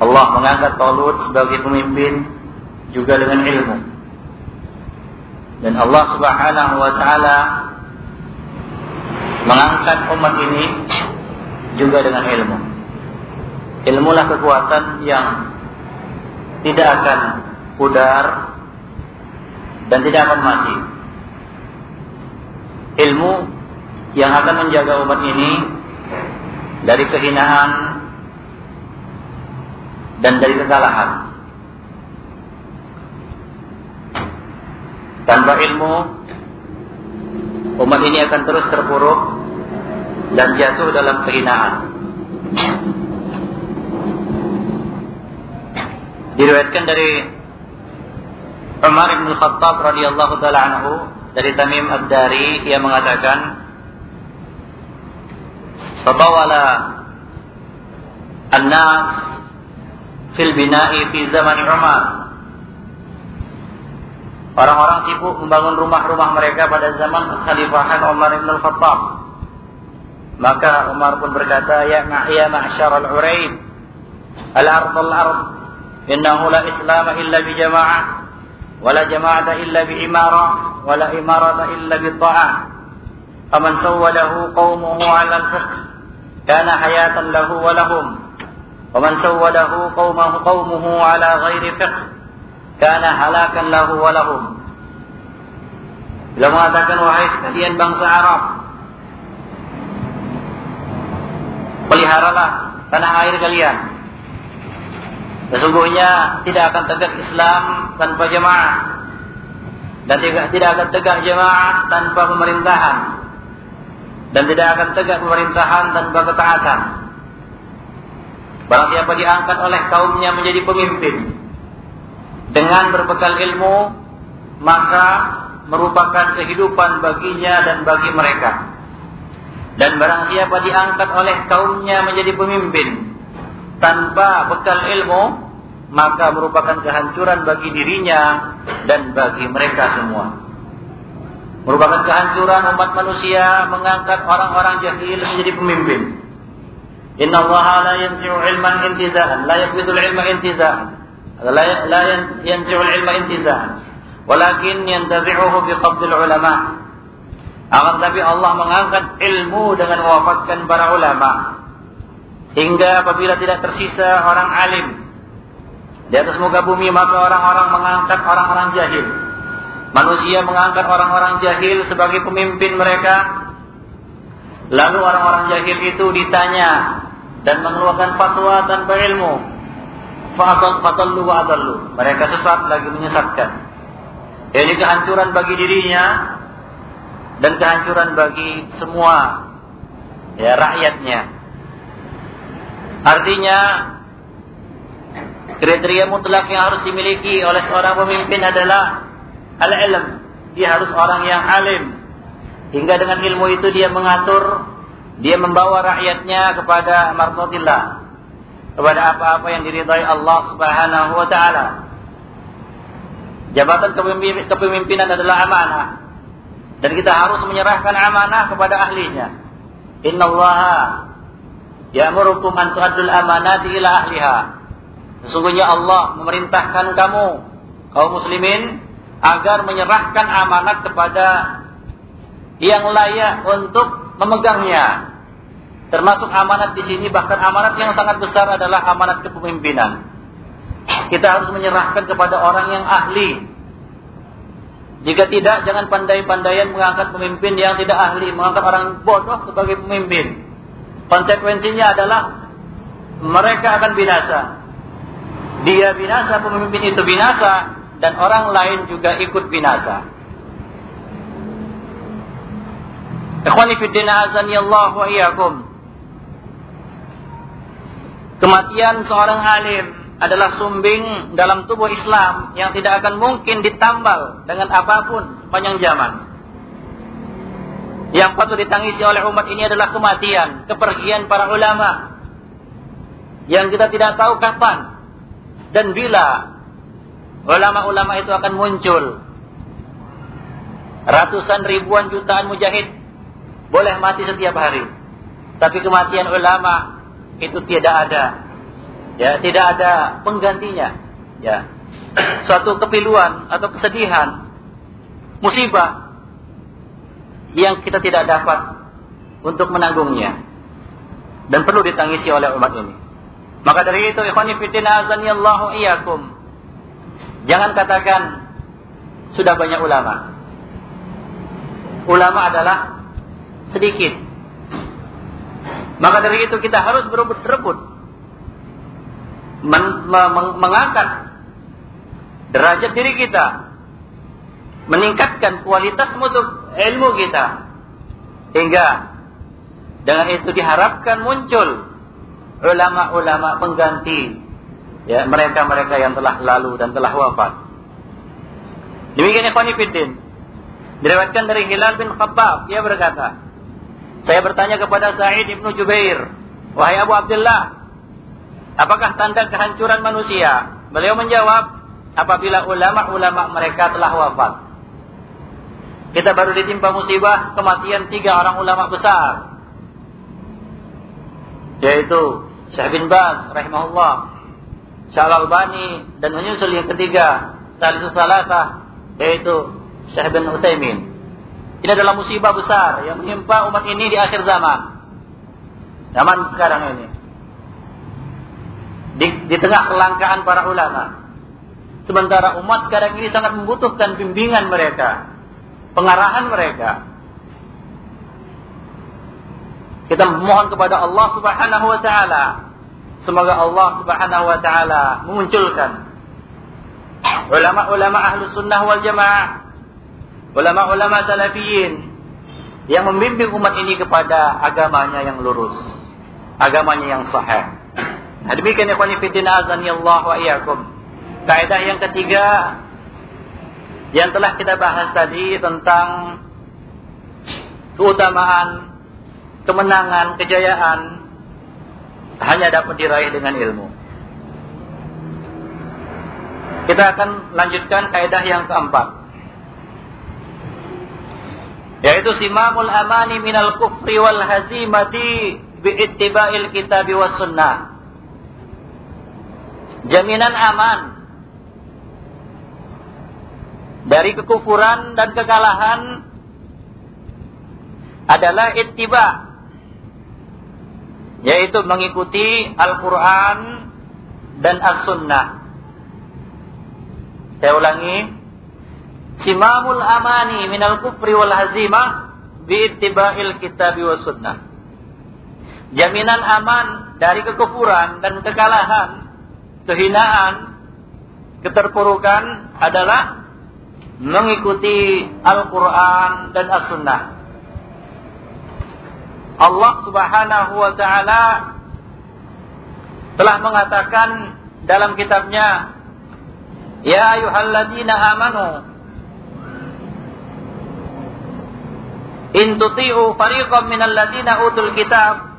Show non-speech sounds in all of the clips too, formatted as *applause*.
Allah mengangkat Talut sebagai pemimpin juga dengan ilmu. Dan Allah Subhanahu wa taala mengangkat umat ini juga dengan ilmu. Ilmulah kekuatan yang tidak akan pudar dan tidak akan mati. Ilmu yang akan menjaga umat ini dari kehinaan dan dari kekalahan. Tanpa ilmu, umat ini akan terus terpuruk dan jatuh dalam kehinaan. Diriwayatkan dari Umar bin Khattab radhiyallahu taala anhu dari Tamim Ad-Dari ia mengatakan Fatawala an-nas fil bina'i fi zaman Umar Orang-orang sibuk membangun rumah-rumah mereka pada zaman Khalifahan Umar bin Al-Khattab. Maka Umar pun berkata, Ya ma'ya ma'asyar al-uraid, al-ard al-ard, innahu la islam illa bi jama'ah, wa la jama'ata illa bi imara, wa la imarata illa bi ta'ah. Faman sawwalahu qawmuhu ala al-fiqh, kana hayatan lahu wa lahum. ومن سوده قومه قومه على غير فقه kana halakan lahu wa lahum. Bila mengatakan wahai sekalian bangsa Arab, peliharalah tanah air kalian. Sesungguhnya tidak akan tegak Islam tanpa jemaah dan tidak, tidak akan tegak jemaah tanpa pemerintahan dan tidak akan tegak pemerintahan tanpa ketaatan. Barang siapa diangkat oleh kaumnya menjadi pemimpin, dengan berbekal ilmu maka merupakan kehidupan baginya dan bagi mereka. Dan barang siapa diangkat oleh kaumnya menjadi pemimpin tanpa bekal ilmu, maka merupakan kehancuran bagi dirinya dan bagi mereka semua. Merupakan kehancuran umat manusia mengangkat orang-orang jahil menjadi pemimpin. Inna Allah la yanzi'u ilman intizahan, la yakbidul ilma intizahan. La, la yanzi'u ilma intizahan. Walakin yantazi'uhu biqabdil ulama. Akan tapi Allah mengangkat ilmu dengan mewafatkan para ulama. Hingga apabila tidak tersisa orang alim di atas muka bumi maka orang-orang mengangkat orang-orang jahil. Manusia mengangkat orang-orang jahil sebagai pemimpin mereka. Lalu orang-orang jahil itu ditanya dan mengeluarkan fatwa tanpa ilmu fatallu wa adallu. Mereka sesat lagi menyesatkan. Ini kehancuran bagi dirinya dan kehancuran bagi semua ya rakyatnya. Artinya kriteria mutlak yang harus dimiliki oleh seorang pemimpin adalah al-ilm. Dia harus orang yang alim. Hingga dengan ilmu itu dia mengatur, dia membawa rakyatnya kepada martatillah, kepada apa-apa yang diridhai Allah Subhanahu wa taala. Jabatan kepemimpinan adalah amanah dan kita harus menyerahkan amanah kepada ahlinya. Inna Allah ya'murukum an tu'addul amanati ila ahliha. Sesungguhnya Allah memerintahkan kamu kaum muslimin agar menyerahkan amanat kepada yang layak untuk memegangnya Termasuk amanat di sini bahkan amanat yang sangat besar adalah amanat kepemimpinan. Kita harus menyerahkan kepada orang yang ahli. Jika tidak, jangan pandai-pandaian mengangkat pemimpin yang tidak ahli, mengangkat orang bodoh sebagai pemimpin. Konsekuensinya adalah mereka akan binasa. Dia binasa, pemimpin itu binasa, dan orang lain juga ikut binasa. Ikhwani fiddina azani Allah wa. Kematian seorang alim adalah sumbing dalam tubuh Islam yang tidak akan mungkin ditambal dengan apa pun sepanjang zaman. Yang patut ditangisi oleh umat ini adalah kematian, kepergian para ulama. Yang kita tidak tahu kapan dan bila ulama-ulama itu akan muncul. Ratusan ribuan jutaan mujahid boleh mati setiap hari. Tapi kematian ulama itu tidak ada. Ya, tidak ada penggantinya. Ya. Suatu kepiluan atau kesedihan, musibah yang kita tidak dapat untuk menanggungnya dan perlu ditangisi oleh umat ini. Maka dari itu ikhwani fillah azanillahu iyyakum. Jangan katakan sudah banyak ulama. Ulama adalah sedikit. Maka dari itu kita harus berebut-rebut men mengangkat derajat diri kita, meningkatkan kualitas mutu ilmu kita, hingga dengan itu diharapkan muncul ulama-ulama pengganti ya mereka-mereka yang telah lalu dan telah wafat. Demikian ikhwan fillah. Diriwayatkan dari Hilal bin Khabbab, dia berkata, saya bertanya kepada Sa'id ibnu Jubair, wahai Abu Abdullah, apakah tanda kehancuran manusia? Beliau menjawab, apabila ulama-ulama mereka telah wafat. Kita baru ditimpa musibah kematian tiga orang ulama besar. Yaitu Syekh bin Baz rahimahullah, Syekh Al-Albani dan menyusul yang ketiga, Salisu Salasah yaitu Syekh bin Utsaimin. Ini adalah musibah besar yang menimpa umat ini di akhir zaman. Zaman sekarang ini. Di, di tengah kelangkaan para ulama. Sementara umat sekarang ini sangat membutuhkan bimbingan mereka, pengarahan mereka. Kita memohon kepada Allah Subhanahu wa taala semoga Allah Subhanahu wa taala memunculkan ulama-ulama ahlu sunnah wal jamaah, ulama-ulama salafiyin yang membimbing umat ini kepada agamanya yang lurus, agamanya yang sahih. Nah, demikian ya qanifidina azani Allah wa iyyakum. Kaidah yang ketiga yang telah kita bahas tadi tentang keutamaan, kemenangan, kejayaan hanya dapat diraih dengan ilmu. Kita akan lanjutkan kaidah yang keempat. Yaitu simamul amani minal kufri wal hazimati biittiba'il kitabi was sunnah. Jaminan aman dari kekufuran dan kekalahan adalah ittiba yaitu mengikuti Al-Qur'an dan As-Sunnah. Saya ulangi. Simamul amani minal kufri wal hazimah biittiba'il kitabi was sunnah. Jaminan aman dari kekufuran dan kekalahan, kehinaan, keterpurukan adalah mengikuti Al-Quran dan As-Sunnah. Allah subhanahu wa ta'ala telah mengatakan dalam kitabnya Ya ayuhalladzina amanu In tuti'u fariqam minal ladzina utul kitab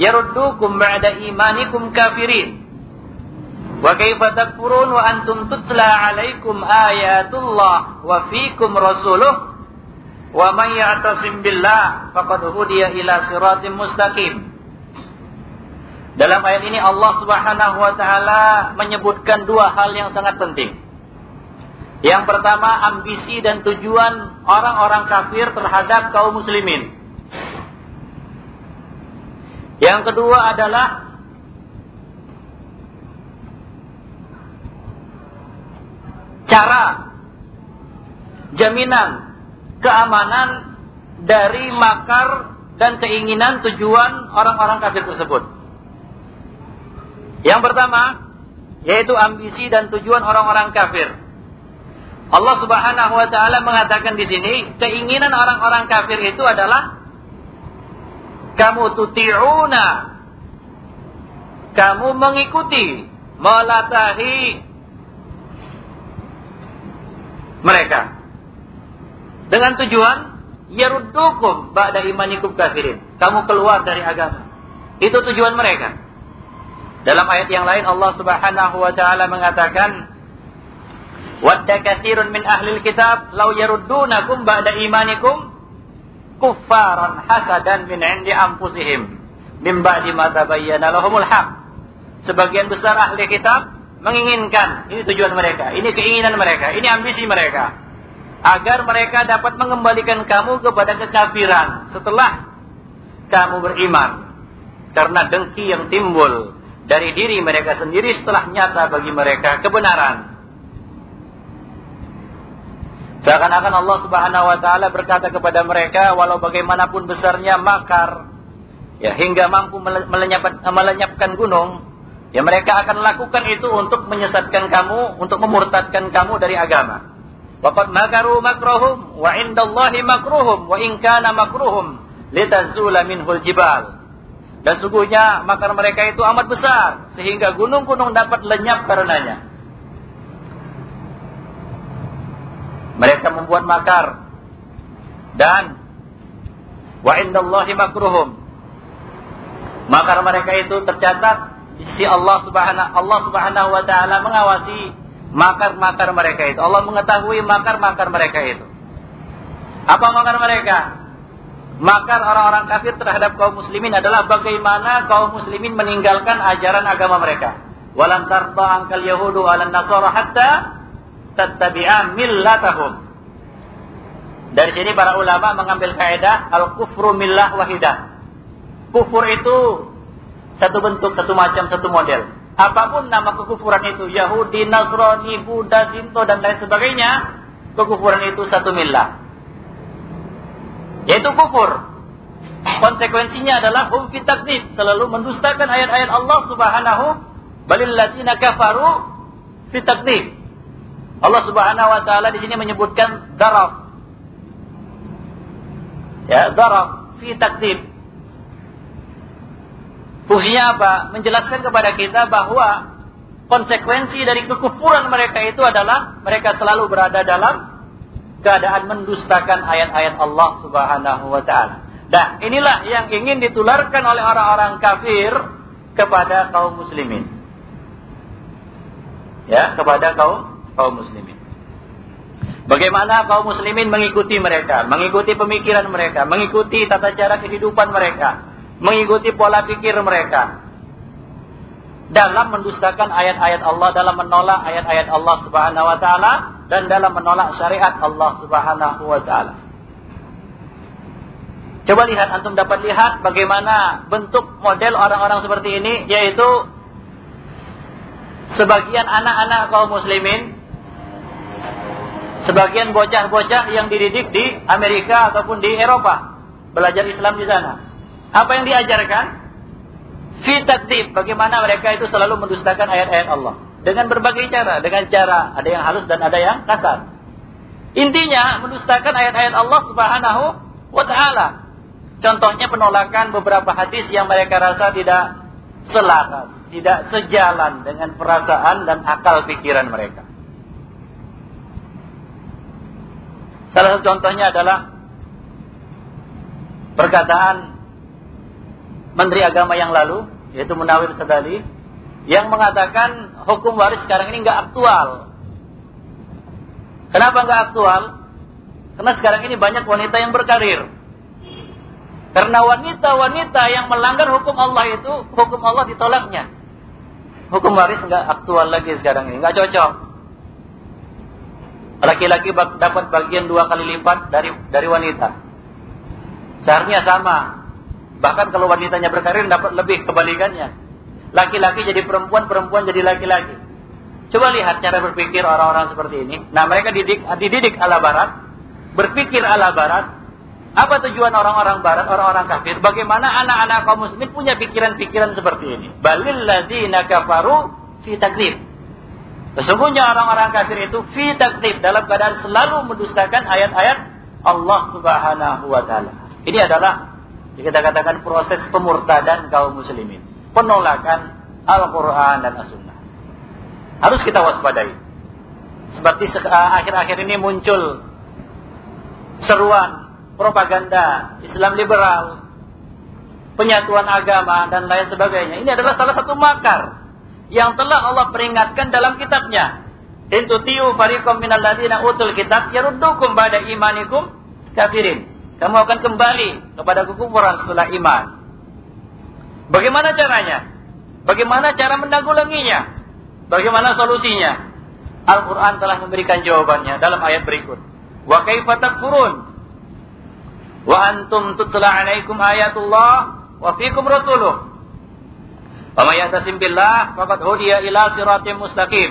yaruddukum ba'da imanikum kafirin Wa kaifa takfurun wa antum tutla alaikum ayatullah wa fiikum rasuluh wa man ya'tasim billah faqad hudiya ila siratim mustaqim. Dalam ayat ini Allah Subhanahu wa taala menyebutkan dua hal yang sangat penting. Yang pertama ambisi dan tujuan orang-orang kafir terhadap kaum muslimin. Yang kedua adalah cara jaminan keamanan dari makar dan keinginan tujuan orang-orang kafir tersebut. Yang pertama, yaitu ambisi dan tujuan orang-orang kafir. Allah Subhanahu wa taala mengatakan di sini, keinginan orang-orang kafir itu adalah kamu tuti'una kamu mengikuti melatahi mereka. Dengan tujuan yaruddukum ba'da imanikum kafirin. Kamu keluar dari agama. Itu tujuan mereka. Dalam ayat yang lain Allah Subhanahu wa taala mengatakan Wadda katsirun min ahlil kitab law yaruddunakum ba'da imanikum kuffaran hasadan min 'indi anfusihim min ba'di ma tabayyana lahumul haq sebagian besar ahli kitab menginginkan, ini tujuan mereka, ini keinginan mereka, ini ambisi mereka. Agar mereka dapat mengembalikan kamu kepada kekafiran setelah kamu beriman. Karena dengki yang timbul dari diri mereka sendiri setelah nyata bagi mereka kebenaran. Seakan-akan Allah Subhanahu wa taala berkata kepada mereka walau bagaimanapun besarnya makar ya hingga mampu melenyapkan gunung Ya mereka akan lakukan itu untuk menyesatkan kamu, untuk memurtadkan kamu dari agama. Waqad makaru makruhum wa indallahi makruhum wa in kana makruhum litazula minhul jibal. Dan sungguhnya makar mereka itu amat besar sehingga gunung-gunung dapat lenyap karenanya. Mereka membuat makar dan wa indallahi makruhum. Makar mereka itu tercatat di Allah Subhanahu Allah Subhanahu wa taala mengawasi makar-makar mereka itu. Allah mengetahui makar-makar mereka itu. Apa makar mereka? Makar orang-orang kafir terhadap kaum muslimin adalah bagaimana kaum muslimin meninggalkan ajaran agama mereka. Walan tarda angkal yahudu ala nasara hatta tattabi'a millatahum. Dari sini para ulama mengambil kaidah al-kufru millah wahidah. Kufur itu satu bentuk, satu macam, satu model. Apa pun nama kekufuran itu, Yahudi, Nasrani, Buddha, Sinto, dan lain sebagainya, kekufuran itu satu milah. Yaitu kufur. Konsekuensinya adalah hum fi selalu mendustakan ayat-ayat Allah Subhanahu balil ladzina kafaru fi Allah Subhanahu wa taala di sini menyebutkan darab. Ya, darab fi takdzib. Fungsinya apa? Menjelaskan kepada kita bahwa konsekuensi dari kekufuran mereka itu adalah mereka selalu berada dalam keadaan mendustakan ayat-ayat Allah Subhanahu wa taala. Dan inilah yang ingin ditularkan oleh orang-orang kafir kepada kaum muslimin. Ya, kepada kaum kaum muslimin. Bagaimana kaum muslimin mengikuti mereka, mengikuti pemikiran mereka, mengikuti tata cara kehidupan mereka, mengikuti pola pikir mereka dalam mendustakan ayat-ayat Allah, dalam menolak ayat-ayat Allah Subhanahu wa taala dan dalam menolak syariat Allah Subhanahu wa taala. Coba lihat antum dapat lihat bagaimana bentuk model orang-orang seperti ini yaitu sebagian anak-anak kaum muslimin sebagian bocah-bocah yang dididik di Amerika ataupun di Eropa belajar Islam di sana apa yang diajarkan? Fitatib. Bagaimana mereka itu selalu mendustakan ayat-ayat Allah. Dengan berbagai cara. Dengan cara ada yang halus dan ada yang kasar. Intinya mendustakan ayat-ayat Allah subhanahu wa ta'ala. Contohnya penolakan beberapa hadis yang mereka rasa tidak selaras. Tidak sejalan dengan perasaan dan akal pikiran mereka. Salah satu contohnya adalah perkataan Menteri Agama yang lalu, yaitu Munawir Sadali, yang mengatakan hukum waris sekarang ini nggak aktual. Kenapa nggak aktual? Karena sekarang ini banyak wanita yang berkarir. Karena wanita-wanita yang melanggar hukum Allah itu, hukum Allah ditolaknya. Hukum waris nggak aktual lagi sekarang ini, nggak cocok. Laki-laki dapat bagian dua kali lipat dari dari wanita. Seharusnya sama, Bahkan kalau wanitanya berkarir dapat lebih kebalikannya. Laki-laki jadi perempuan, perempuan jadi laki-laki. Coba lihat cara berpikir orang-orang seperti ini. Nah mereka didik, dididik ala barat. Berpikir ala barat. Apa tujuan orang-orang barat, orang-orang kafir? Bagaimana anak-anak kaum muslim punya pikiran-pikiran seperti ini? Balil ladina kafaru fi. Sesungguhnya orang-orang kafir itu fi. Dalam keadaan selalu mendustakan ayat-ayat Allah subhanahu wa ta'ala. Ini adalah kita katakan proses pemurtadan kaum muslimin. Penolakan Al-Quran dan As-Sunnah. Harus kita waspadai. Seperti akhir-akhir ini muncul seruan propaganda Islam liberal, penyatuan agama dan lain sebagainya. Ini adalah salah satu makar yang telah Allah peringatkan dalam kitabnya. Intutiu fariqam minal ladina utul kitab yaruddukum ba'da imanikum kafirin. Kamu akan kembali kepada kekufuran setelah iman. Bagaimana caranya? Bagaimana cara menanggulanginya? Bagaimana solusinya? Al-Quran telah memberikan jawabannya dalam ayat berikut. Wa kaifa takfurun? Wa antum tutla alaikum ayatullah wa fikum rasuluh. Wa may yatasim billah faqad hudiya ila siratim mustaqim.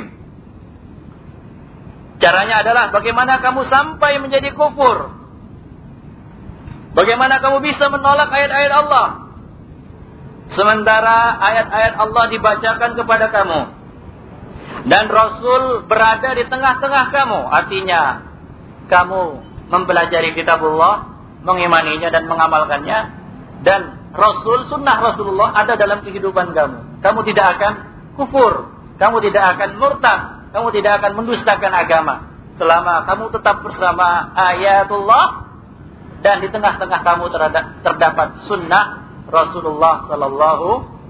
Caranya adalah bagaimana kamu sampai menjadi kufur. Bagaimana kamu bisa menolak ayat-ayat Allah. Sementara ayat-ayat Allah dibacakan kepada kamu dan Rasul berada di tengah-tengah kamu. Artinya, kamu mempelajari kitabullah, mengimaninya dan mengamalkannya. Dan Rasul, sunnah Rasulullah ada dalam kehidupan kamu. Kamu tidak akan kufur. Kamu tidak akan murtad. Kamu tidak akan mendustakan agama. Selama kamu tetap bersama ayatullah. Dan di tengah-tengah kamu terdapat sunnah Rasulullah Sallallahu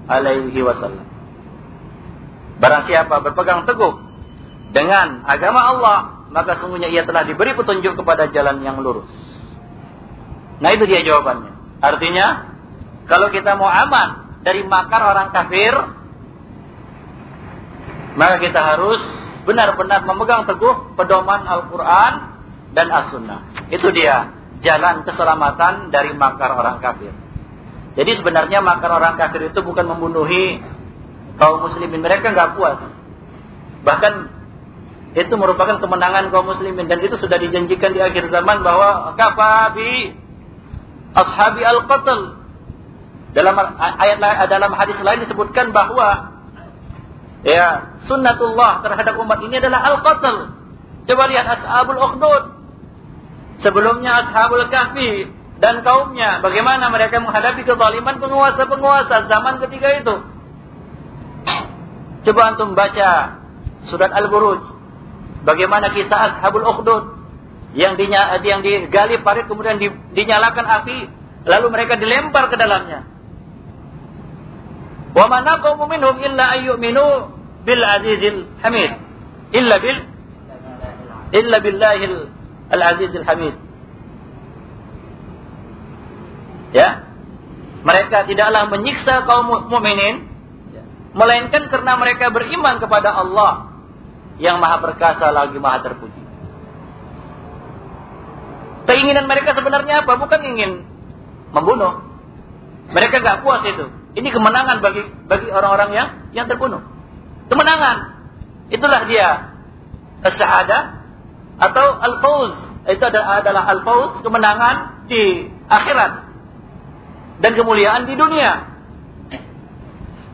Alaihi Wasallam. Barang siapa berpegang teguh dengan agama Allah, maka sungguhnya ia telah diberi petunjuk kepada jalan yang lurus. Nah itu dia jawabannya. Artinya, kalau kita mau aman dari makar orang kafir, maka kita harus benar-benar memegang teguh pedoman Al-Quran dan As-Sunnah. Itu dia jalan keselamatan dari makar orang kafir. Jadi sebenarnya makar orang kafir itu bukan membunuhi kaum muslimin mereka nggak puas. Bahkan itu merupakan kemenangan kaum muslimin dan itu sudah dijanjikan di akhir zaman bahwa kafabi ashabi al-qatl. Dalam ayat dalam hadis lain disebutkan bahwa ya sunnatullah terhadap umat ini adalah al-qatl. Coba lihat ashabul ukhdud. Sebelumnya ashabul kahfi dan kaumnya bagaimana mereka menghadapi kezaliman penguasa-penguasa zaman ketika itu. Coba antum baca surat Al-Buruj. Bagaimana kisah Ashabul Ukhdud yang dinya, yang digali parit kemudian di, dinyalakan api lalu mereka dilempar ke dalamnya. Wa man naqamu minhum illa ayyuminu bil azizil hamid. Illa bil illa billahil al azizil hamid. Ya. Mereka tidaklah menyiksa kaum mukminin melainkan karena mereka beriman kepada Allah yang maha perkasa lagi maha terpuji. Keinginan mereka sebenarnya apa? Bukan ingin membunuh. Mereka gak puas itu. Ini kemenangan bagi bagi orang-orang yang yang terbunuh. Kemenangan. Itulah dia as-sa'adah atau al-fauz. Itu adalah al-fauz, kemenangan di akhirat dan kemuliaan di dunia.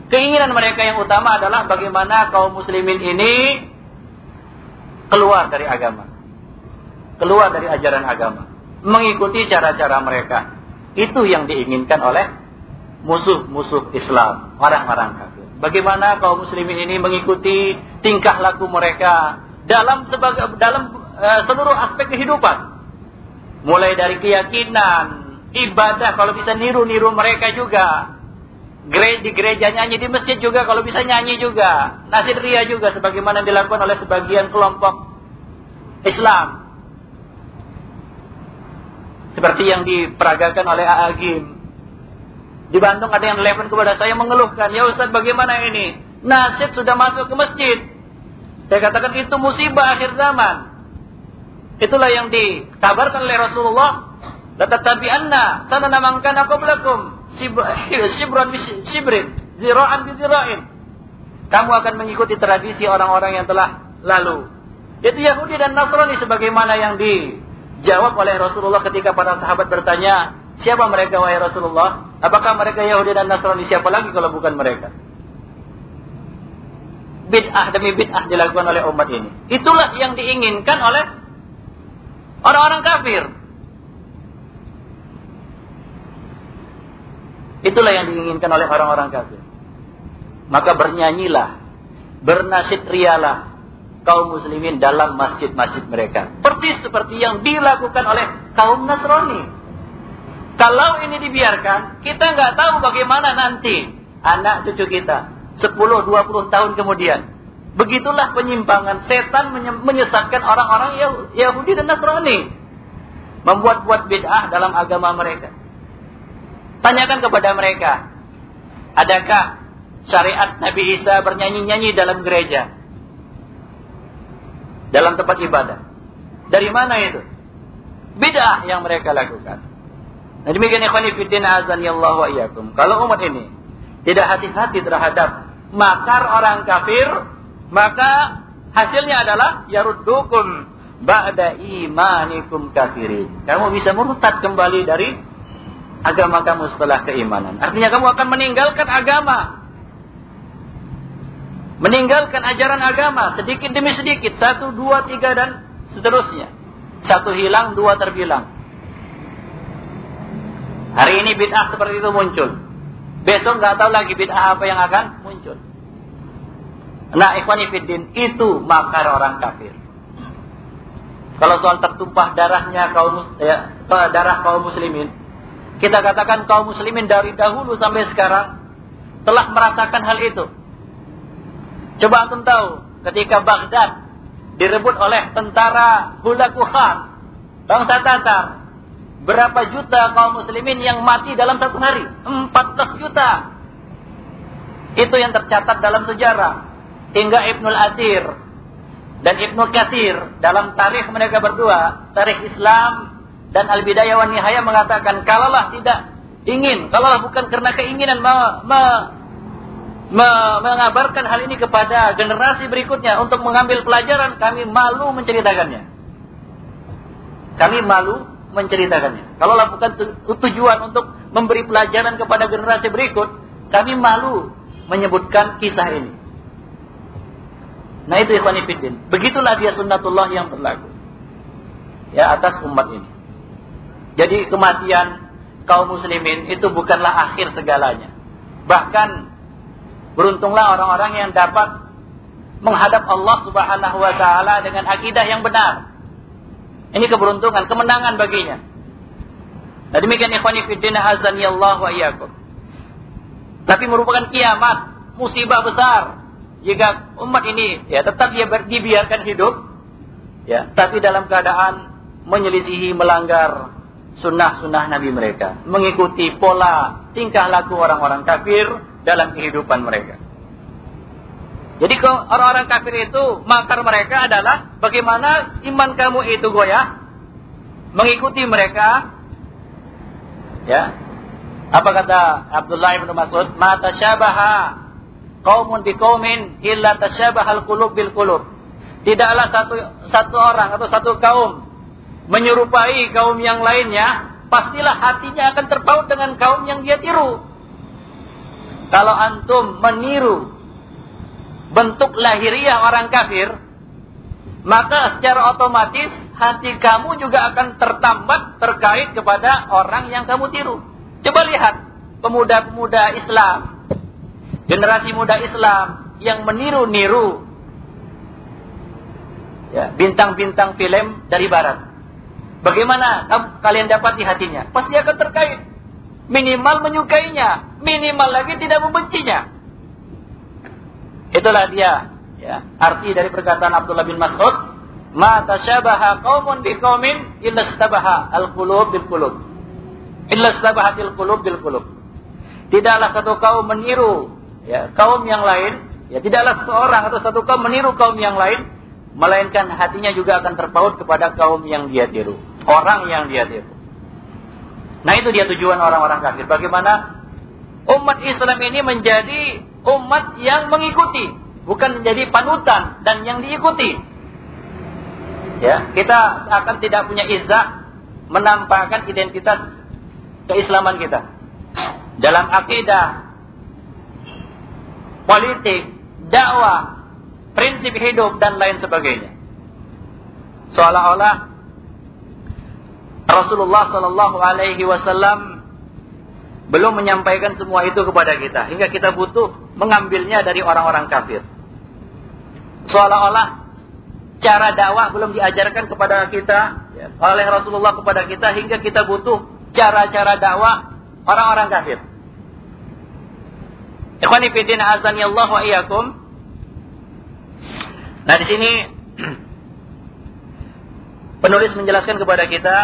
Keinginan mereka yang utama adalah bagaimana kaum muslimin ini keluar dari agama. Keluar dari ajaran agama. Mengikuti cara-cara mereka. Itu yang diinginkan oleh musuh-musuh Islam. Orang-orang kafir. Bagaimana kaum muslimin ini mengikuti tingkah laku mereka dalam sebagai dalam uh, seluruh aspek kehidupan. Mulai dari keyakinan, ibadah, kalau bisa niru-niru mereka juga di gereja nyanyi di masjid juga kalau bisa nyanyi juga nasir ria juga sebagaimana dilakukan oleh sebagian kelompok Islam seperti yang diperagakan oleh Agim di Bandung ada yang telepon kepada saya mengeluhkan ya Ustaz bagaimana ini? Nasib sudah masuk ke masjid. Saya katakan itu musibah akhir zaman. Itulah yang dikabarkan oleh Rasulullah. Latatabi'anna sanana man kana qablakum Sibran *laughs* sibrin, zira'an bi zira'in. Kamu akan mengikuti tradisi orang-orang yang telah lalu. Yaitu Yahudi dan Nasrani sebagaimana yang dijawab oleh Rasulullah ketika para sahabat bertanya, siapa mereka wahai Rasulullah? Apakah mereka Yahudi dan Nasrani? Siapa lagi kalau bukan mereka? Bid'ah demi bid'ah dilakukan oleh umat ini. Itulah yang diinginkan oleh orang-orang kafir. Itulah yang diinginkan oleh orang-orang kafir. Maka bernyanyilah, bernasib rialah kaum muslimin dalam masjid-masjid mereka. Persis seperti yang dilakukan oleh kaum Nasrani. Kalau ini dibiarkan, kita nggak tahu bagaimana nanti anak cucu kita 10-20 tahun kemudian. Begitulah penyimpangan setan menyesatkan orang-orang Yahudi dan Nasrani. Membuat-buat bid'ah dalam agama mereka. Tanyakan kepada mereka, adakah syariat Nabi Isa bernyanyi-nyanyi dalam gereja. Dalam tempat ibadah. Dari mana itu? Bid'ah yang mereka lakukan. Nah demikian ikhwani fiddin Allah wa iyakum. Kalau umat ini tidak hati-hati terhadap makar orang kafir, maka hasilnya adalah yaruddukum ba'da imanikum kafirin. Kamu bisa murtad kembali dari agama kamu setelah keimanan. Artinya kamu akan meninggalkan agama. Meninggalkan ajaran agama sedikit demi sedikit. Satu, dua, tiga, dan seterusnya. Satu hilang, dua terbilang. Hari ini bid'ah seperti itu muncul. Besok nggak tahu lagi bid'ah apa yang akan muncul. Nah, ikhwani fiddin, itu makar orang kafir. Kalau soal tertumpah darahnya kaum ya, darah kaum muslimin, kita katakan kaum muslimin dari dahulu sampai sekarang telah merasakan hal itu. Coba antum tahu, ketika Baghdad direbut oleh tentara Hulaku Khan, bangsa Tatar, berapa juta kaum muslimin yang mati dalam satu hari? 14 juta. Itu yang tercatat dalam sejarah. Hingga Ibnul Athir dan Ibnu Katsir dalam tarikh mereka berdua, tarikh Islam dan Al-Bidayah wa Nihayah mengatakan kalaulah tidak ingin, kalaulah bukan karena keinginan me, me, me, mengabarkan hal ini kepada generasi berikutnya untuk mengambil pelajaran, kami malu menceritakannya. Kami malu menceritakannya. Kalaulah bukan tujuan untuk memberi pelajaran kepada generasi berikut, kami malu menyebutkan kisah ini. Nah itu ikhwanifidin. Begitulah dia sunnatullah yang berlaku. Ya atas umat ini. Jadi kematian kaum muslimin itu bukanlah akhir segalanya. Bahkan beruntunglah orang-orang yang dapat menghadap Allah Subhanahu wa taala dengan akidah yang benar. Ini keberuntungan, kemenangan baginya. Nah demikian ikhwanifidin azani Allah wa iyyakum. Tapi merupakan kiamat, musibah besar jika umat ini ya tetap dia dibiarkan hidup ya tapi dalam keadaan menyelisihi melanggar sunnah-sunnah Nabi mereka mengikuti pola tingkah laku orang-orang kafir dalam kehidupan mereka jadi orang-orang kafir itu makar mereka adalah bagaimana iman kamu itu goyah mengikuti mereka ya apa kata Abdullah bin Mas'ud mata syabaha qaumun bi qaumin illa tasyabahal qulub bil qulub. Tidaklah satu satu orang atau satu kaum menyerupai kaum yang lainnya, pastilah hatinya akan terpaut dengan kaum yang dia tiru. Kalau antum meniru bentuk lahiriah orang kafir, maka secara otomatis hati kamu juga akan tertambat terkait kepada orang yang kamu tiru. Coba lihat pemuda-pemuda Islam generasi muda Islam yang meniru-niru ya, bintang-bintang film dari barat. Bagaimana kalian dapat di hatinya? Pasti akan terkait. Minimal menyukainya, minimal lagi tidak membencinya. Itulah dia ya, arti dari perkataan Abdullah bin Mas'ud, "Ma tasyabaha qaumun bi qaumin illa istabaha al-qulub bil qulub." Illa istabahatil qulub bil qulub. Tidaklah satu kaum meniru ya, kaum yang lain, ya tidaklah seorang atau satu kaum meniru kaum yang lain, melainkan hatinya juga akan terpaut kepada kaum yang dia tiru, orang yang dia tiru. Nah itu dia tujuan orang-orang kafir. Bagaimana umat Islam ini menjadi umat yang mengikuti, bukan menjadi panutan dan yang diikuti. Ya, kita akan tidak punya izah menampakkan identitas keislaman kita. Dalam akidah, politik, dakwah, prinsip hidup dan lain sebagainya. Seolah-olah Rasulullah Shallallahu Alaihi Wasallam belum menyampaikan semua itu kepada kita hingga kita butuh mengambilnya dari orang-orang kafir. Seolah-olah cara dakwah belum diajarkan kepada kita oleh Rasulullah kepada kita hingga kita butuh cara-cara dakwah orang-orang kafir. Ikhwani azani Allah wa iyyakum. Nah, di sini *clears throat* penulis menjelaskan kepada kita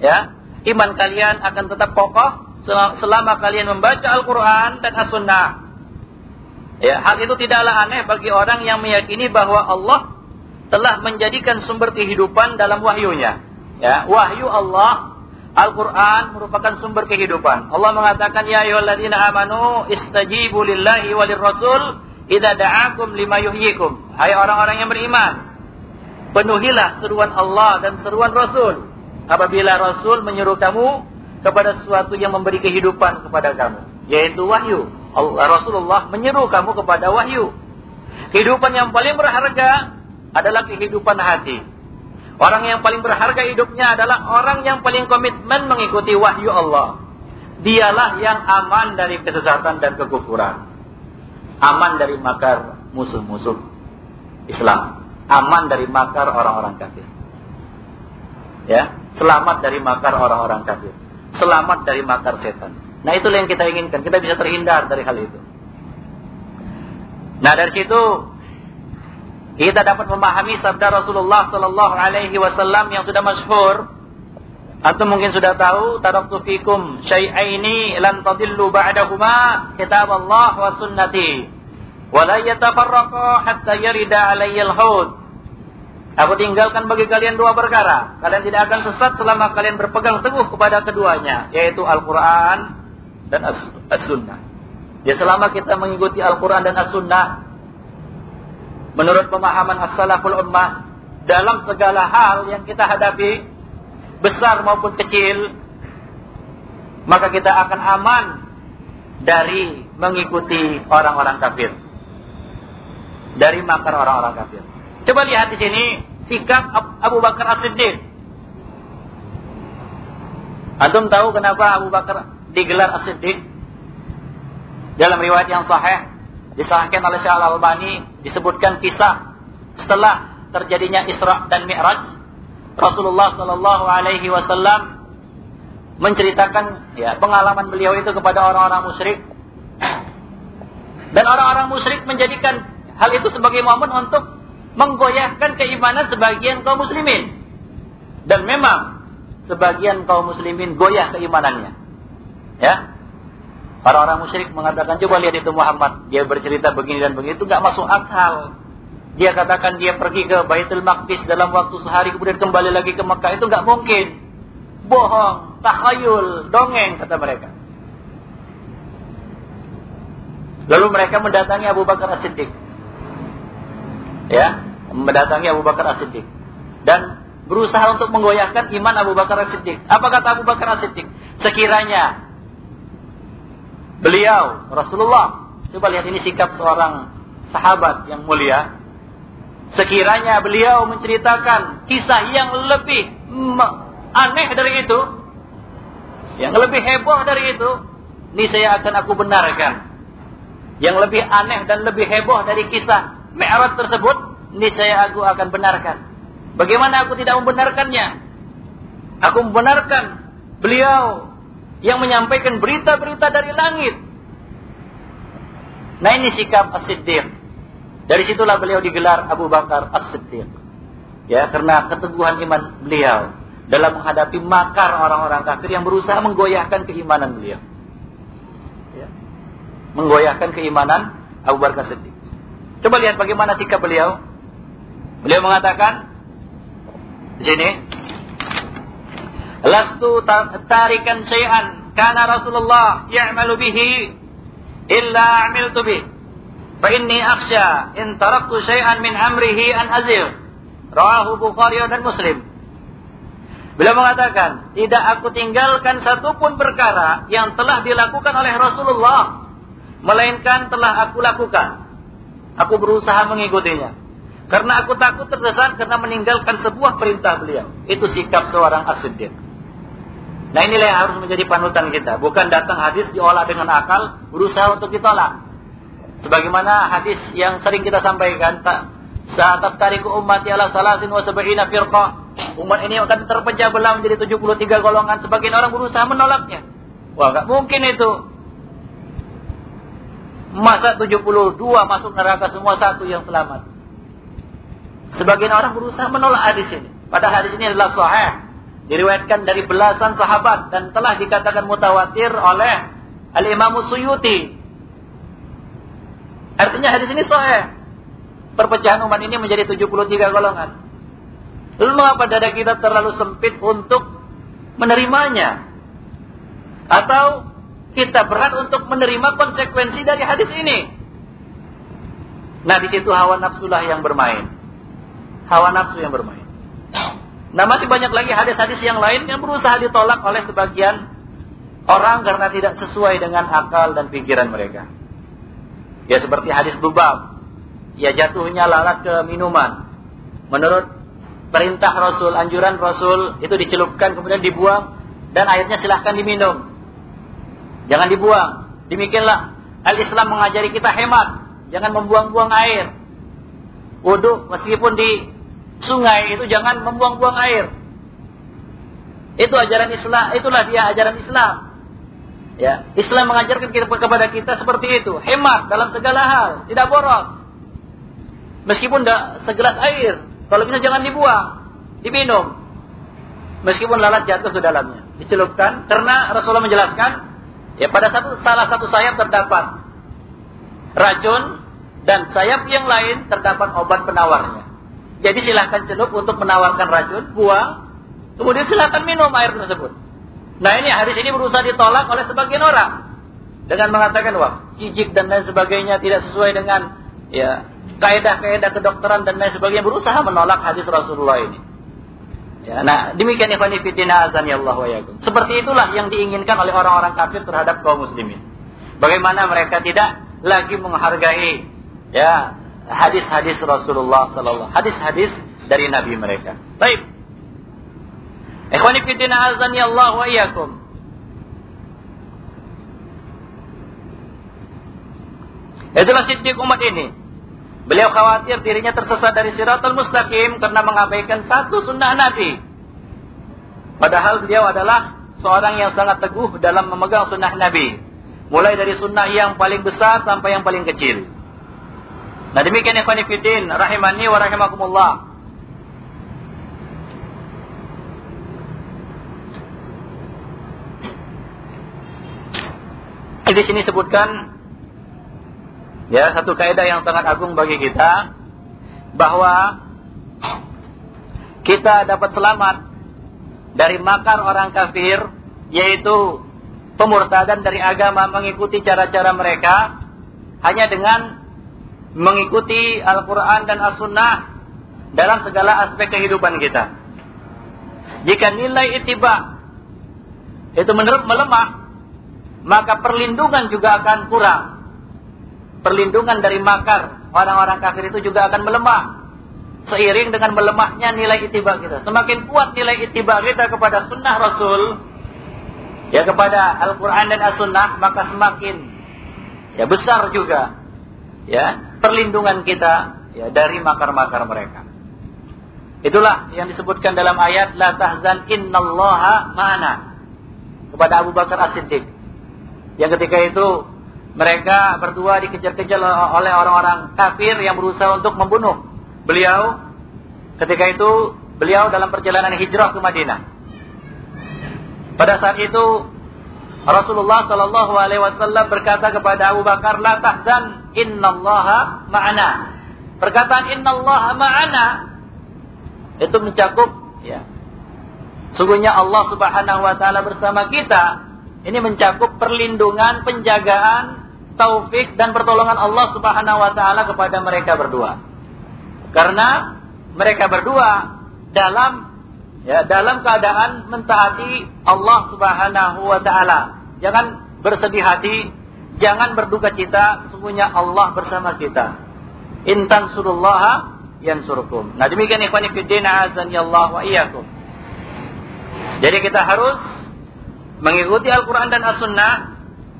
ya, iman kalian akan tetap kokoh selama kalian membaca Al-Qur'an dan As-Sunnah Ya, hal itu tidaklah aneh bagi orang yang meyakini bahwa Allah telah menjadikan sumber kehidupan dalam wahyunya. Ya, wahyu Allah Al-Quran merupakan sumber kehidupan. Allah mengatakan, Ya ayyuhalladzina amanu istajibu lillahi walir rasul idza da'akum lima yuhyikum. Hai orang-orang yang beriman, penuhilah seruan Allah dan seruan Rasul. Apabila Rasul menyuruh kamu kepada sesuatu yang memberi kehidupan kepada kamu, yaitu wahyu. Rasulullah menyeru kamu kepada wahyu. Kehidupan yang paling berharga adalah kehidupan hati. Orang yang paling berharga hidupnya adalah orang yang paling komitmen mengikuti wahyu Allah. Dialah yang aman dari kesesatan dan kekufuran. Aman dari makar musuh-musuh Islam. Aman dari makar orang-orang kafir. Ya, selamat dari makar orang-orang kafir. Selamat dari makar setan. Nah, itulah yang kita inginkan. Kita bisa terhindar dari hal itu. Nah, dari situ kita dapat memahami sabda Rasulullah sallallahu alaihi wasallam yang sudah masyhur. Atau mungkin sudah tahu, taraktu fikum syai'aini lan tadillu ba'dahuma kitab Allah wa sunnati. Wa la yatafarraqa hatta yarida alayya al-haud. Aku tinggalkan bagi kalian dua perkara. Kalian tidak akan sesat selama kalian berpegang teguh kepada keduanya, yaitu Al-Qur'an dan As-Sunnah. Ya selama kita mengikuti Al-Qur'an dan As-Sunnah, menurut pemahaman as-salaful ummah dalam segala hal yang kita hadapi besar maupun kecil maka kita akan aman dari mengikuti orang-orang kafir dari makar orang-orang kafir coba lihat di sini sikap Abu Bakar As-Siddiq. Antum tahu kenapa Abu Bakar digelar As-Siddiq? Dalam riwayat yang sahih disahkan oleh Syekh Al-Albani disebutkan kisah setelah terjadinya Isra dan Mi'raj. Rasulullah Shallallahu alaihi wasallam menceritakan ya pengalaman beliau itu kepada orang-orang musyrik. Dan orang-orang musyrik menjadikan hal itu sebagai momen untuk menggoyahkan keimanan sebagian kaum muslimin dan memang sebagian kaum muslimin goyah keimanannya ya Orang-orang musyrik mengatakan, coba lihat itu Muhammad. Dia bercerita begini dan begitu, nggak masuk akal. Dia katakan dia pergi ke Baitul Maqdis dalam waktu sehari, kemudian kembali lagi ke Mekah. Itu nggak mungkin. Bohong, takhayul, dongeng, kata mereka. Lalu mereka mendatangi Abu Bakar As-Siddiq. Ya, mendatangi Abu Bakar As-Siddiq. Dan berusaha untuk menggoyahkan iman Abu Bakar As-Siddiq. Apa kata Abu Bakar As-Siddiq? Sekiranya beliau Rasulullah. Coba lihat ini sikap seorang sahabat yang mulia. Sekiranya beliau menceritakan kisah yang lebih aneh dari itu, yang lebih heboh dari itu, ini saya akan aku benarkan. Yang lebih aneh dan lebih heboh dari kisah Mi'raj tersebut, ini saya aku akan benarkan. Bagaimana aku tidak membenarkannya? Aku membenarkan beliau yang menyampaikan berita-berita dari langit. Nah ini sikap As-Siddiq. Dari situlah beliau digelar Abu Bakar As-Siddiq. Ya, karena keteguhan iman beliau dalam menghadapi makar orang-orang kafir yang berusaha menggoyahkan keimanan beliau. Ya. Menggoyahkan keimanan Abu Bakar As-Siddiq. Coba lihat bagaimana sikap beliau. Beliau mengatakan di sini Lastu tarikan syai'an kana Rasulullah ya'malu bihi illa 'amiltu bih. Fa inni akhsha in taraktu syai'an min amrihi an azir. Rawahu Bukhari dan Muslim. Beliau mengatakan, tidak aku tinggalkan satupun perkara yang telah dilakukan oleh Rasulullah, melainkan telah aku lakukan. Aku berusaha mengikutinya. Karena aku takut tersesat karena meninggalkan sebuah perintah beliau. Itu sikap seorang as Nah inilah yang harus menjadi panutan kita. Bukan datang hadis diolah dengan akal, berusaha untuk ditolak. Sebagaimana hadis yang sering kita sampaikan, saat tariku umat ala salasin wa sab'ina firqah. Umat ini akan terpecah belah menjadi 73 golongan. Sebagian orang berusaha menolaknya. Wah, nggak mungkin itu. Masa 72 masuk neraka semua satu yang selamat. Sebagian orang berusaha menolak hadis ini. Pada hadis ini adalah sahih diriwayatkan dari belasan sahabat dan telah dikatakan mutawatir oleh Al-Imam Suyuti. Artinya hadis ini sahih. Perpecahan umat ini menjadi 73 golongan. Lalu mengapa dada kita terlalu sempit untuk menerimanya? Atau kita berat untuk menerima konsekuensi dari hadis ini? Nah, di situ hawa nafsulah yang bermain. Hawa nafsu yang bermain. Nah, masih banyak lagi hadis-hadis yang lain yang berusaha ditolak oleh sebagian orang karena tidak sesuai dengan akal dan pikiran mereka. Ya seperti hadis Dubab. Ya jatuhnya lalat ke minuman. Menurut perintah Rasul, anjuran Rasul itu dicelupkan kemudian dibuang dan airnya silahkan diminum. Jangan dibuang. Demikianlah Al-Islam mengajari kita hemat. Jangan membuang-buang air. Wudhu meskipun di sungai itu jangan membuang-buang air. Itu ajaran Islam, itulah dia ajaran Islam. Ya, Islam mengajarkan kita kepada kita seperti itu, hemat dalam segala hal, tidak boros. Meskipun tidak segelas air, kalau bisa jangan dibuang, diminum. Meskipun lalat jatuh ke dalamnya, dicelupkan karena Rasulullah menjelaskan ya pada satu salah satu sayap terdapat racun dan sayap yang lain terdapat obat penawarnya. Jadi silahkan celup untuk menawarkan racun, buang, kemudian silahkan minum air tersebut. Nah ini hadis ini berusaha ditolak oleh sebagian orang dengan mengatakan wah jijik dan lain sebagainya tidak sesuai dengan ya kaidah-kaidah kedokteran dan lain sebagainya berusaha menolak hadis Rasulullah ini. Ya, nah demikian ikhwan fillah azan ya Allah wa yakum. Seperti itulah yang diinginkan oleh orang-orang kafir terhadap kaum muslimin. Bagaimana mereka tidak lagi menghargai ya hadis-hadis Rasulullah sallallahu hadis-hadis dari nabi mereka. Baik. Ikhwan fillah azan ya Allah wa yakum. Itulah siddiq umat ini. Beliau khawatir dirinya tersesat dari siratul mustaqim karena mengabaikan satu sunnah Nabi. Padahal beliau adalah seorang yang sangat teguh dalam memegang sunnah Nabi. Mulai dari sunnah yang paling besar sampai yang paling kecil. Nah demikian ya Fanifidin, rahimani wa rahimakumullah. Di sini sebutkan Ya, satu kaidah yang sangat agung bagi kita bahwa kita dapat selamat dari makar orang kafir yaitu pemurtadan dari agama mengikuti cara-cara mereka hanya dengan mengikuti Al-Qur'an dan As-Sunnah dalam segala aspek kehidupan kita. Jika nilai itiba itu melemah, maka perlindungan juga akan kurang perlindungan dari makar orang-orang kafir itu juga akan melemah. Seiring dengan melemahnya nilai itibar kita. Semakin kuat nilai itibar kita kepada sunnah Rasul, ya kepada Al-Quran dan As-Sunnah, maka semakin ya besar juga ya perlindungan kita ya dari makar-makar mereka. Itulah yang disebutkan dalam ayat la tahzan innallaha ma'ana kepada Abu Bakar As-Siddiq. Yang ketika itu mereka berdua dikejar-kejar oleh orang-orang kafir yang berusaha untuk membunuh beliau. Ketika itu beliau dalam perjalanan hijrah ke Madinah. Pada saat itu Rasulullah Shallallahu Alaihi Wasallam berkata kepada Abu Bakar, "La tahzan, innallaha ma'ana." Perkataan innallaha ma'ana itu mencakup ya. Sungguhnya Allah Subhanahu wa taala bersama kita. Ini mencakup perlindungan, penjagaan, taufik dan pertolongan Allah Subhanahu wa taala kepada mereka berdua. Karena mereka berdua dalam ya dalam keadaan mentaati Allah Subhanahu wa taala. Jangan bersedih hati, jangan berduka cita, sungguhnya Allah bersama kita. Intan surullaha yansurkum. Nah demikian ikhwan fillah azan ya Allah wa iyyakum. Jadi kita harus mengikuti Al-Quran dan As-Sunnah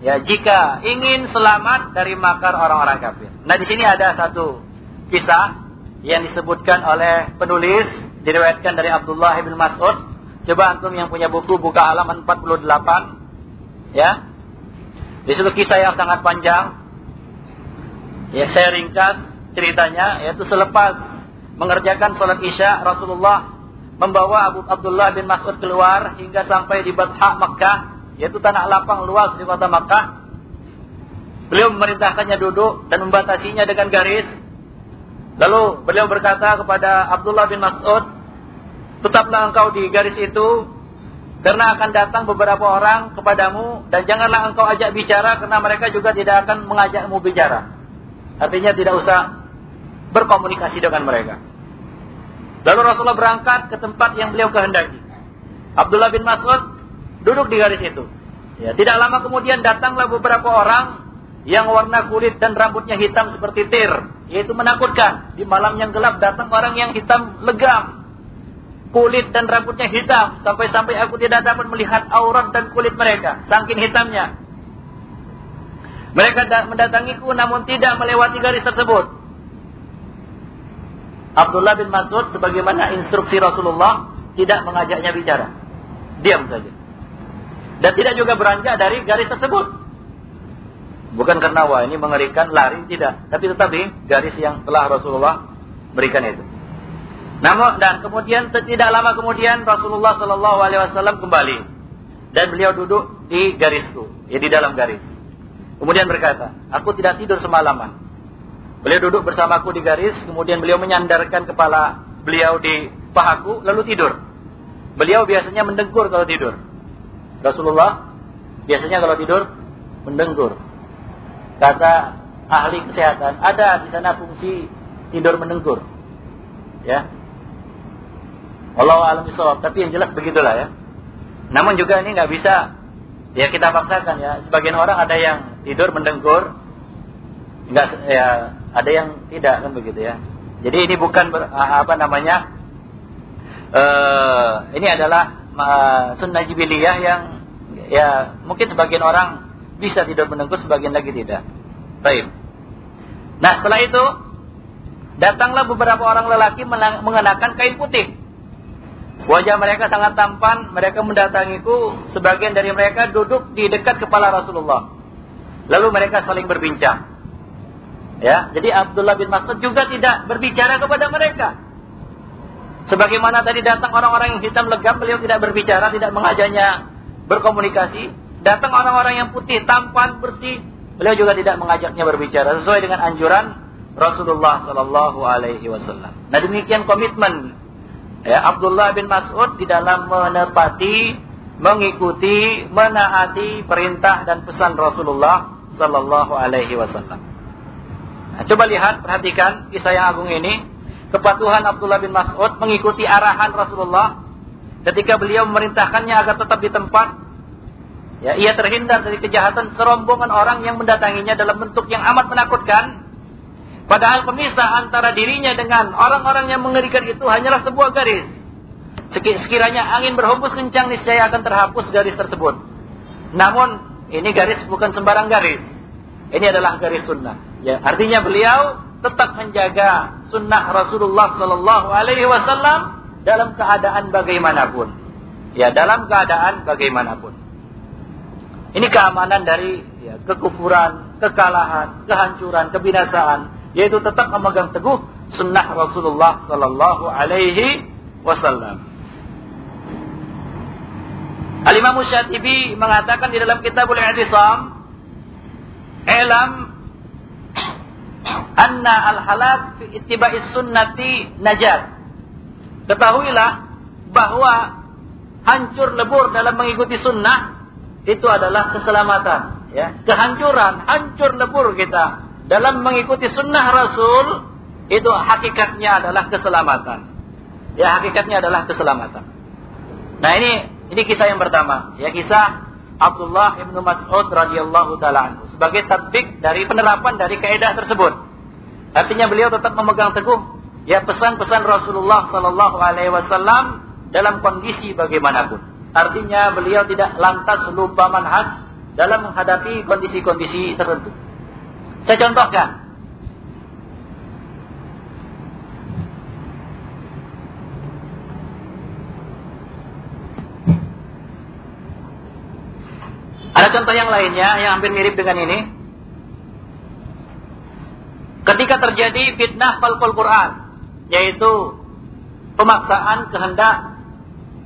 Ya, jika ingin selamat dari makar orang-orang kafir. Nah, di sini ada satu kisah yang disebutkan oleh penulis diriwayatkan dari Abdullah bin Mas'ud. Coba antum yang punya buku buka halaman 48. Ya. Di situ kisah yang sangat panjang. Ya, saya ringkas ceritanya yaitu selepas mengerjakan sholat Isya Rasulullah membawa Abu Abdullah bin Mas'ud keluar hingga sampai di Batha Makkah yaitu tanah lapang luas di kota Makkah. Beliau memerintahkannya duduk dan membatasinya dengan garis. Lalu beliau berkata kepada Abdullah bin Mas'ud, tetaplah engkau di garis itu karena akan datang beberapa orang kepadamu dan janganlah engkau ajak bicara karena mereka juga tidak akan mengajakmu bicara. Artinya tidak usah berkomunikasi dengan mereka. Lalu Rasulullah berangkat ke tempat yang beliau kehendaki. Abdullah bin Mas'ud duduk di garis itu. Ya, tidak lama kemudian datanglah beberapa orang yang warna kulit dan rambutnya hitam seperti tir, yaitu menakutkan. Di malam yang gelap datang orang yang hitam legam, kulit dan rambutnya hitam. Sampai-sampai aku tidak dapat melihat aurat dan kulit mereka saking hitamnya. Mereka mendatangiku namun tidak melewati garis tersebut. Abdullah bin Mas'ud sebagaimana instruksi Rasulullah tidak mengajaknya bicara. Diam saja dan tidak juga beranjak dari garis tersebut bukan karena wah ini mengerikan lari tidak tapi tetapi garis yang telah Rasulullah berikan itu namun dan kemudian tidak lama kemudian Rasulullah Shallallahu Alaihi Wasallam kembali dan beliau duduk di garisku, ya di dalam garis. Kemudian berkata, aku tidak tidur semalaman. Beliau duduk bersamaku di garis, kemudian beliau menyandarkan kepala beliau di pahaku, lalu tidur. Beliau biasanya mendengkur kalau tidur. Rasulullah biasanya kalau tidur mendengkur. Kata ahli kesehatan, ada di sana fungsi tidur mendengkur. Ya, Allah alam bisawab. Tapi yang jelas begitulah ya. Namun juga ini nggak bisa ya kita paksakan ya. Sebagian orang ada yang tidur mendengkur, nggak ya ada yang tidak kan begitu ya. Jadi ini bukan ber, apa namanya? Uh, ini adalah uh, sunnah jibiliyah yang ya mungkin sebagian orang bisa tidur mendengkur, sebagian lagi tidak. Baik. Nah setelah itu datanglah beberapa orang lelaki mengenakan kain putih. Wajah mereka sangat tampan, mereka mendatangiku, sebagian dari mereka duduk di dekat kepala Rasulullah. Lalu mereka saling berbincang. Ya, jadi Abdullah bin Mas'ud juga tidak berbicara kepada mereka. Sebagaimana tadi datang orang-orang yang hitam legam, beliau tidak berbicara, tidak mengajaknya berkomunikasi. Datang orang-orang yang putih, tampan, bersih, beliau juga tidak mengajaknya berbicara sesuai dengan anjuran Rasulullah Shallallahu Alaihi Wasallam. Nah demikian komitmen ya, Abdullah bin Mas'ud di dalam menepati, mengikuti, menaati perintah dan pesan Rasulullah Sallallahu Alaihi Wasallam. Nah, coba lihat, perhatikan kisah yang agung ini. Kepatuhan Abdullah bin Mas'ud mengikuti arahan Rasulullah ketika beliau memerintahkannya agar tetap di tempat. Ya, ia terhindar dari kejahatan serombongan orang yang mendatanginya dalam bentuk yang amat menakutkan Padahal pemisah antara dirinya dengan orang-orang yang mengerikan itu hanyalah sebuah garis. Sekiranya angin berhembus kencang niscaya akan terhapus garis tersebut. Namun ini garis bukan sembarang garis. Ini adalah garis sunnah. Ya, artinya beliau tetap menjaga sunnah Rasulullah Sallallahu Alaihi Wasallam dalam keadaan bagaimanapun. Ya, dalam keadaan bagaimanapun. Ini keamanan dari ya, kekufuran, kekalahan, kehancuran, kebinasaan yaitu tetap memegang teguh sunnah Rasulullah sallallahu alaihi wasallam. Al-Imam Syatibi mengatakan di dalam kitabul I'tisam, "Ilam anna al-halak fi ittiba'is sunnati najat." Ketahuilah bahwa hancur lebur dalam mengikuti sunnah itu adalah keselamatan, ya. Kehancuran, hancur lebur kita dalam mengikuti sunnah Rasul itu hakikatnya adalah keselamatan. Ya hakikatnya adalah keselamatan. Nah ini ini kisah yang pertama, ya kisah Abdullah ibnu Mas'ud radhiyallahu taala sebagai tatbik dari penerapan dari kaidah tersebut. Artinya beliau tetap memegang teguh ya pesan-pesan Rasulullah sallallahu alaihi wasallam dalam kondisi bagaimanapun. Artinya beliau tidak lantas lupa manhaj dalam menghadapi kondisi-kondisi tertentu. Saya contohkan. Ada contoh yang lainnya yang hampir mirip dengan ini. Ketika terjadi fitnah falqul Quran, yaitu pemaksaan kehendak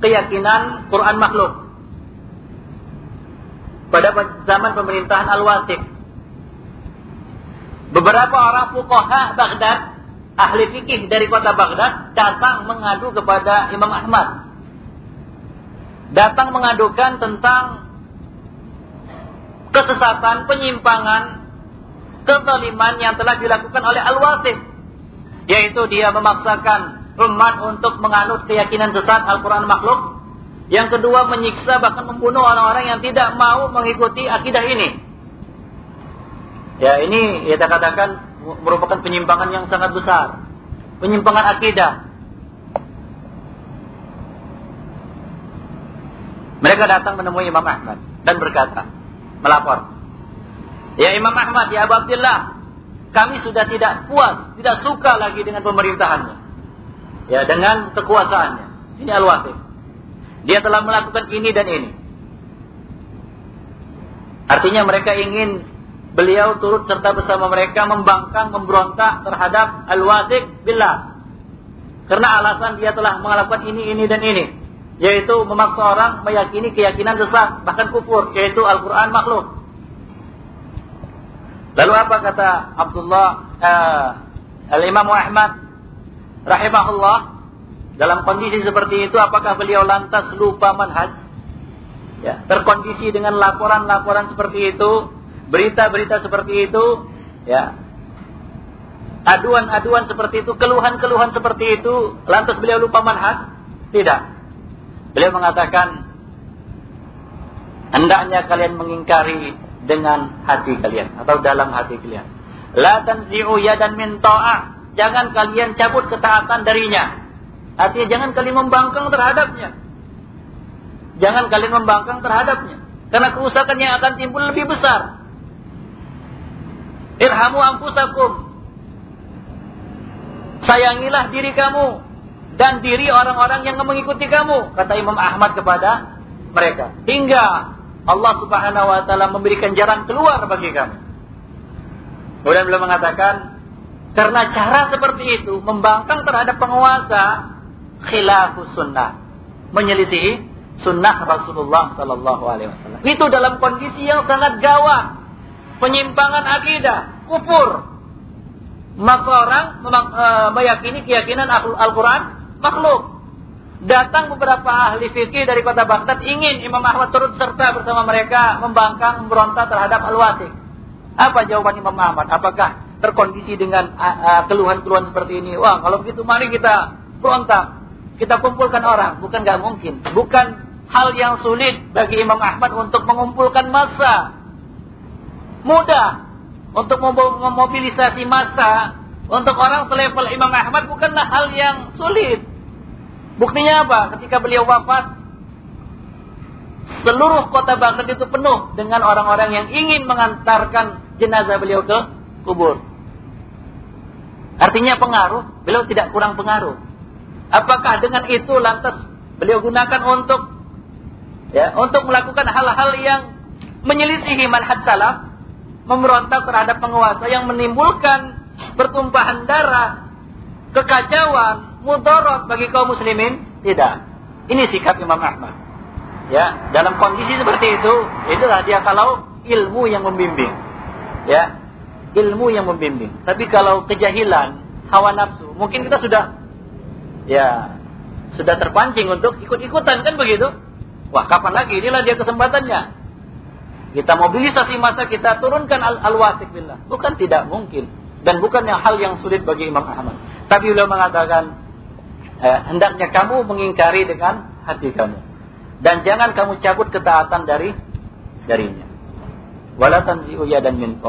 keyakinan Quran makhluk. Pada zaman pemerintahan Al-Wasif Beberapa orang fuqaha Baghdad, ahli fikih dari kota Baghdad datang mengadu kepada Imam Ahmad. Datang mengadukan tentang kesesatan, penyimpangan, kezaliman yang telah dilakukan oleh Al-Wasif. Yaitu dia memaksakan umat untuk menganut keyakinan sesat Al-Quran makhluk. Yang kedua menyiksa bahkan membunuh orang-orang yang tidak mau mengikuti akidah ini. Ya ini kita katakan merupakan penyimpangan yang sangat besar. Penyimpangan akidah. Mereka datang menemui Imam Ahmad dan berkata, melapor. Ya Imam Ahmad, ya Abu Abdullah, kami sudah tidak puas, tidak suka lagi dengan pemerintahannya. Ya, dengan kekuasaannya. Ini al-wasif. Dia telah melakukan ini dan ini. Artinya mereka ingin beliau turut serta bersama mereka membangkang, memberontak terhadap Al-Wasiq billah. Karena alasan dia telah melakukan ini, ini, dan ini. Yaitu memaksa orang meyakini keyakinan sesat, bahkan kufur, yaitu Al-Quran makhluk. Lalu apa kata Abdullah uh, Al-Imam Ahmad rahimahullah dalam kondisi seperti itu apakah beliau lantas lupa manhaj? Ya, terkondisi dengan laporan-laporan seperti itu berita-berita seperti itu, ya, aduan-aduan seperti itu, keluhan-keluhan seperti itu, lantas beliau lupa manhaj? Tidak. Beliau mengatakan, hendaknya kalian mengingkari dengan hati kalian atau dalam hati kalian. La tanzi'u yadan min ta'ah. Jangan kalian cabut ketaatan darinya. Artinya jangan kalian membangkang terhadapnya. Jangan kalian membangkang terhadapnya. Karena kerusakan yang akan timbul lebih besar. Irhamu ampusakum. Sayangilah diri kamu dan diri orang-orang yang mengikuti kamu, kata Imam Ahmad kepada mereka. Hingga Allah Subhanahu wa taala memberikan jalan keluar bagi kamu. Kemudian beliau mengatakan, karena cara seperti itu membangkang terhadap penguasa khilafus sunnah, menyelisihi sunnah Rasulullah Sallallahu Alaihi Wasallam. Itu dalam kondisi yang sangat gawat penyimpangan akidah, kufur. Maka orang e, meyakini keyakinan Al-Quran makhluk. Datang beberapa ahli fikih dari kota Baghdad ingin Imam Ahmad turut serta bersama mereka membangkang, memberontak terhadap Al-Wasik. Apa jawaban Imam Ahmad? Apakah terkondisi dengan keluhan-keluhan seperti ini? Wah, kalau begitu mari kita berontak. Kita kumpulkan orang. Bukan nggak mungkin. Bukan hal yang sulit bagi Imam Ahmad untuk mengumpulkan massa mudah untuk memobilisasi massa untuk orang selevel Imam Ahmad bukanlah hal yang sulit. Buktinya apa? Ketika beliau wafat, seluruh kota Baghdad itu penuh dengan orang-orang yang ingin mengantarkan jenazah beliau ke kubur. Artinya pengaruh, beliau tidak kurang pengaruh. Apakah dengan itu lantas beliau gunakan untuk ya, untuk melakukan hal-hal yang menyelisihi manhaj salaf? memberontak terhadap penguasa yang menimbulkan pertumpahan darah, kekacauan, mudarat bagi kaum muslimin? Tidak. Ini sikap Imam Ahmad. Ya, dalam kondisi seperti itu, itulah dia kalau ilmu yang membimbing. Ya, ilmu yang membimbing. Tapi kalau kejahilan, hawa nafsu, mungkin kita sudah ya sudah terpancing untuk ikut-ikutan kan begitu? Wah, kapan lagi? Inilah dia kesempatannya. Kita mobilisasi masa kita turunkan al-wasik billah. Bukan tidak mungkin. Dan bukan hal yang sulit bagi Imam Ahmad. Tapi beliau mengatakan, eh, hendaknya kamu mengingkari dengan hati kamu. Dan jangan kamu cabut ketaatan dari darinya. Wala tanzi'u dan min